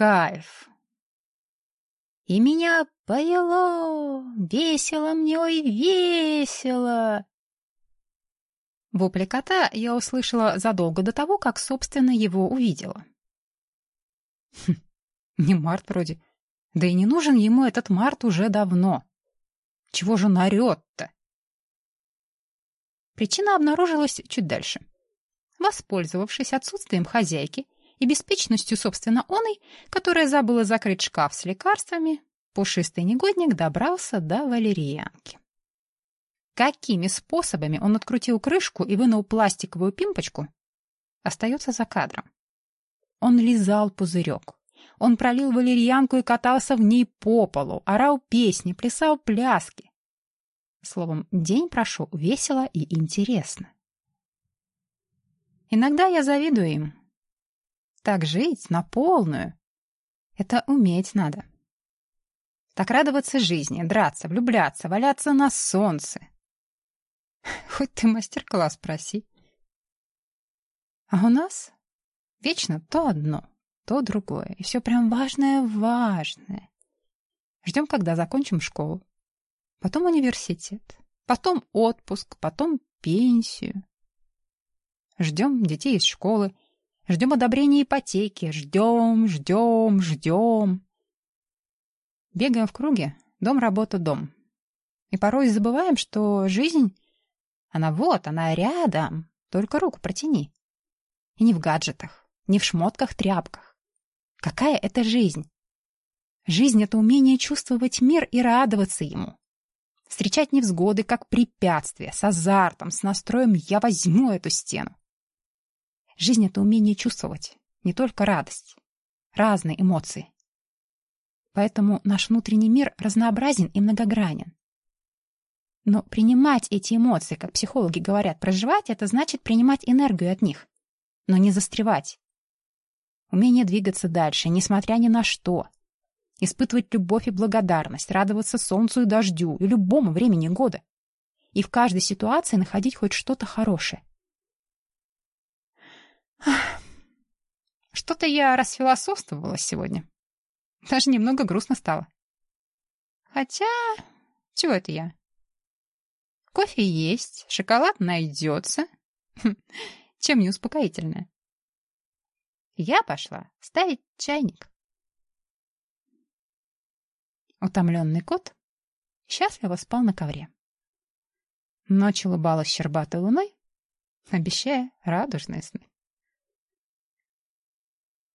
кайф. И меня повело, весело мне, ой, весело. Вопли кота я услышала задолго до того, как, собственно, его увидела. Хм, не Март вроде. Да и не нужен ему этот Март уже давно. Чего же он орет-то? Причина обнаружилась чуть дальше. Воспользовавшись отсутствием хозяйки и беспечностью, собственно, оной, которая забыла закрыть шкаф с лекарствами, пушистый негодник добрался до валерьянки. Какими способами он открутил крышку и вынул пластиковую пимпочку, остается за кадром. Он лизал пузырек. Он пролил валерьянку и катался в ней по полу, орал песни, плясал пляски. Словом, день прошел весело и интересно. Иногда я завидую им. Так жить на полную — это уметь надо. Так радоваться жизни, драться, влюбляться, валяться на солнце. Хоть ты мастер-класс проси. А у нас вечно то одно, то другое. И все прям важное-важное. Ждем, когда закончим школу. Потом университет. Потом отпуск. Потом пенсию. Ждем детей из школы. Ждем одобрения ипотеки. Ждем, ждем, ждем. Бегаем в круге. Дом, работа, дом. И порой забываем, что жизнь, она вот, она рядом. Только руку протяни. И не в гаджетах, не в шмотках-тряпках. Какая это жизнь? Жизнь — это умение чувствовать мир и радоваться ему. Встречать невзгоды как препятствие, с азартом, с настроем «я возьму эту стену». Жизнь — это умение чувствовать, не только радость, разные эмоции. Поэтому наш внутренний мир разнообразен и многогранен. Но принимать эти эмоции, как психологи говорят, проживать — это значит принимать энергию от них, но не застревать. Умение двигаться дальше, несмотря ни на что. Испытывать любовь и благодарность, радоваться солнцу и дождю и любому времени года. И в каждой ситуации находить хоть что-то хорошее. Что-то я расфилософствовала сегодня. Даже немного грустно стало. Хотя, чего это я? Кофе есть, шоколад найдется. Чем не успокоительное? Я пошла ставить чайник. Утомленный кот счастливо спал на ковре. Ночь улыбалась щербатой луной, обещая радужные сны.